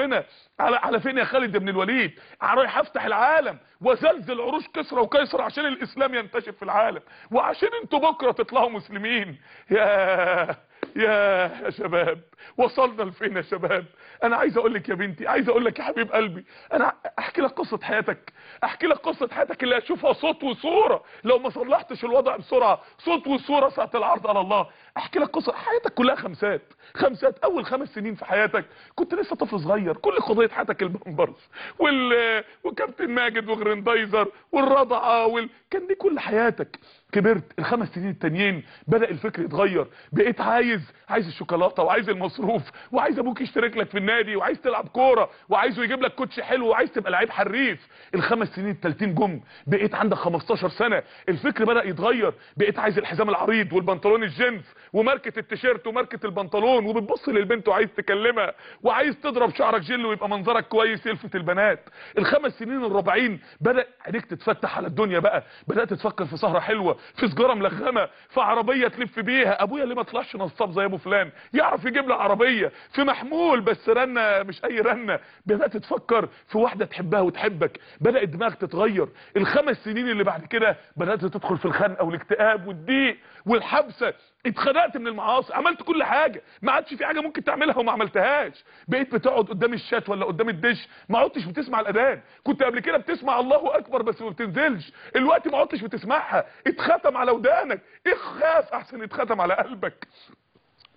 ربنا. على على فين يا خالد بن الوليد؟ رايح أفتح العالم وزلزل عروش كسرى وقيصر عشان الإسلام ينتشر في العالم. وعشان أنتوا بكرة تطلعوا مسلمين. يا يا يا شباب وصلنا لفين يا شباب؟ أنا عايز أقول لك يا بنتي عايز أقول لك يا حبيب قلبي أنا أحكي لك قصة حياتك أحكي لك قصة حياتك اللي هتشوفها صوت وصورة لو ما صلحتش الوضع بسرعة صوت وصورة ساعة العرض على الله. أحكي لك قصة حياتك كلها خمسات خمسات أول خمس سنين في حياتك. كنت لسه طفل صغير كل قضية حياتك البامبرز وال وكابتن ماجد وغرندايزر والرضعة وال... كان دي كل حياتك. كبرت الخمس سنين التانيين بدأ الفكر يتغير بقيت عايز عايز الشوكولاتة وعايز المصروف وعايز أبوك يشترك لك في النادي وعايز تلعب كورة وعايزه يجيب لك كوتش حلو وعايز تبقى لعيب حريف. الخمس سنين التالتين جم بقيت عندك 15 سنة. الفكر بدأ يتغير بقيت عايز الحزام العريض والبنطلون الجينز وماركة التيشيرت وماركة البنطلون وبتبص للبنت وعايز تكلمها وعايز تضرب شعرك جل ويبقى منظرك كويس يلفت البنات. الخمس سنين الرابعين بدأ عينيك تتفتح على الدنيا بقى بدأت تفكر في سهرة حلوة في سجاره ملغمه في عربيه تلف بيها. أبويا ليه ما طلعش نصاب زي أبو فلان؟ يعرف يجيب لي عربية في محمول بس رنة مش أي رنة. بدأت تفكر في واحدة تحبها وتحبك. بدأت دماغك تتغير. الخمس سنين اللي بعد كده بدأت تدخل في الخنقه والاكتئاب والضيق والحبسة. اتخنقت من المعاصي. عملت كل حاجة. ما عادش في حاجة ممكن تعملها وما عملتهاش. بقيت بتقعد قدام الشات ولا قدام الدش. ما عدتش بتسمع الأذان. كنت قبل كده بتسمع الله أكبر بس ما بتنزلش. الوقت ما عدتش بتسمعها. اتختم على ودانك. اخاف أحسن يتختم على قلبك؟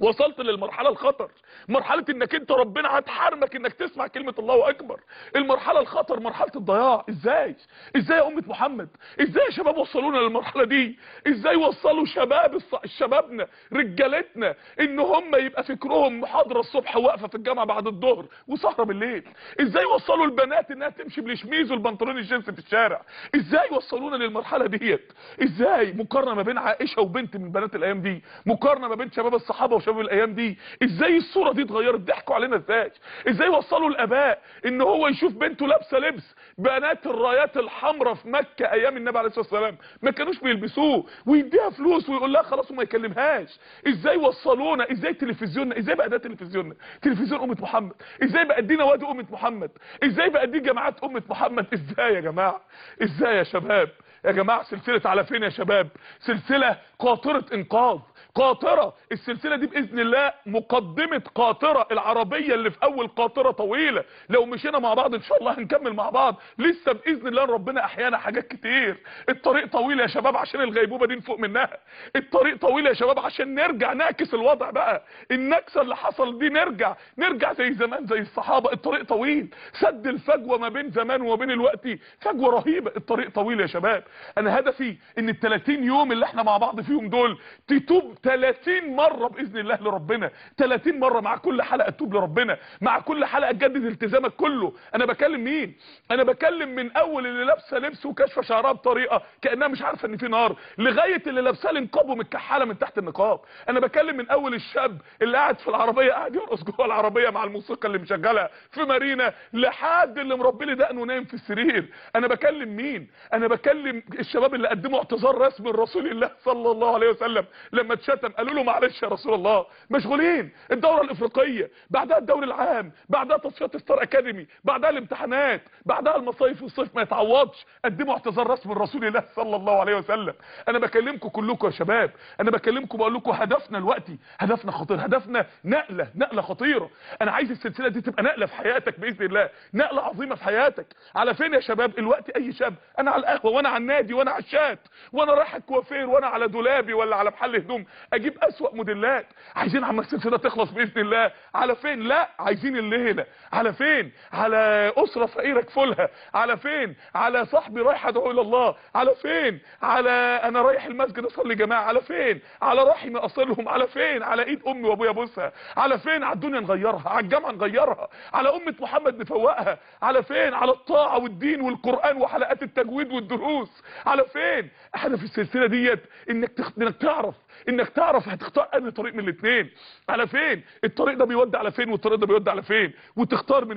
وصلت للمرحلة الخطر. مرحلة إنك أنت ربنا هتحرمك إنك تسمع كلمة الله أكبر. المرحلة الخطر مرحلة الضياع. إزاي؟ إزاي يا أمة محمد؟ إزاي يا شباب وصلونا للمرحلة دي؟ إزاي وصلوا شباب شبابنا رجالتنا إن هم يبقى فكرهم محاضره الصبح واقفة في الجامعة بعد الظهر وسهرة بالليل؟ إزاي وصلوا البنات إنها تمشي بالشميز والبنطلون الجينز في الشارع؟ إزاي وصلونا للمرحلة ديت؟ إزاي مقارنة ما بين عائشة وبنت من بنات الأيام دي؟ مقارنة ما بين شباب الصحابة وشباب الأيام دي؟ إزاي الصورة دي اتغيرت؟ ضحكوا علينا إزاي؟ إزاي وصلوا الآباء إن هو يشوف بنته لابسة لبس بنات الرايات الحمراء في مكة أيام النبي عليه الصلاة والسلام؟ ما كانوش بيلبسوه ويديها فلوس ويقول لها خلاص وما يكلمهاش. إزاي وصلونا؟ إزاي تلفزيوننا؟ إزاي بقى ده تلفزيوننا؟ تلفزيون أمة محمد. إزاي بقى دي نوادي أمة محمد؟ إزاي بقى دي جماعات أمة محمد؟ إزاي يا جماعة؟ إزاي يا شباب؟ يا جماعة سلسلة على فين يا شباب؟ سلسلة قاطرة إنقاذ. قاطرة. السلسلة دي بإذن الله مقدمة قاطرة. العربية اللي في أول قاطرة طويلة. لو مشينا مع بعض إن شاء الله هنكمل مع بعض. لسه بإذن الله ربنا أحيانا حاجات كتير. الطريق طويل يا شباب عشان الغيبوبة دي نفوق منها. الطريق طويل يا شباب عشان نرجع نعكس الوضع بقى. النكسة اللي حصل دي نرجع. نرجع زي زمان زي الصحابة. الطريق طويل. سد الفجوة ما بين زمان وما بين الوقت. فجوة رهيبة. الطريق طويل يا شباب. أنا هدفي إن ال 30 يوم اللي إحنا مع بعض فيهم دول تتوب 30 مرة بإذن الله لربنا 30 مرة مع كل حلقة تتوب لربنا مع كل حلقة تجدد التزامك كله. أنا بكلم مين؟ أنا بكلم من أول اللي لابسة لبس وكشفه شعرها بطريقة كأنها مش عارفة إن في نار لغاية اللي لابسة النقاب ومتكحلة من تحت النقاب. أنا بكلم من أول الشاب اللي قاعد في العربية قاعد يرقص جوه العربية مع الموسيقى اللي مشغلها في مارينا لحد اللي مربي لي دقنه نايم في السرير. أنا بكلم مين؟ أنا بكلم الشباب اللي قدموا اعتذار رسمي لرسول الله صلى الله عليه وسلم. لما اتشتم قالوا له معلش يا رسول الله مشغولين. الدورة الإفريقية بعدها الدوري العام بعدها تصفيات ستار أكاديمي بعدها الامتحانات بعدها المصايف والصيف ما يتعوضش. قدموا اعتذار رسمي لرسول الله صلى الله عليه وسلم. أنا بكلمكم كلكم يا شباب أنا بكلمكم بقول لكم هدفنا دلوقتي هدفنا خطير هدفنا نقلة نقلة خطيرة. أنا عايز السلسلة دي تبقى نقلة في حياتك بإذن الله نقلة عظيمة في حياتك. على فين يا شباب؟ الوقت أي شاب أنا على القهوة وأنا على النادي وأنا على الشات وأنا رايح الكوافير وأنا على دولابي ولا على محل هدوم. أجيب أسوأ موديلات. عايزين عم السلسله تخلص بإذن الله. على فين؟ لا عايزين الليلة على فين؟ على أسرة فقيرة كفولها. على فين؟ على صاحبي رايح أدعو إلى الله. على فين؟ على أنا رايح المسجد أصلي جماعة. على فين؟ على رحمي أصلهم. على فين؟ على إيد أمي وأبويا بوسها. على فين؟ على الدنيا نغيرها. على الجامعة نغيرها. على أمة محمد نفوقها. على فين؟ على الطاعة والدين والقرآن وحلقات التجويد والدروس. على فين؟ هدف السلسلة ديت إنك تخ... إنك تعرف انك تعرف هتختار انهي طريق من الاثنين. على فين؟ الطريق ده بيودي على فين والطريق ده بيودي على فين؟ وتختار من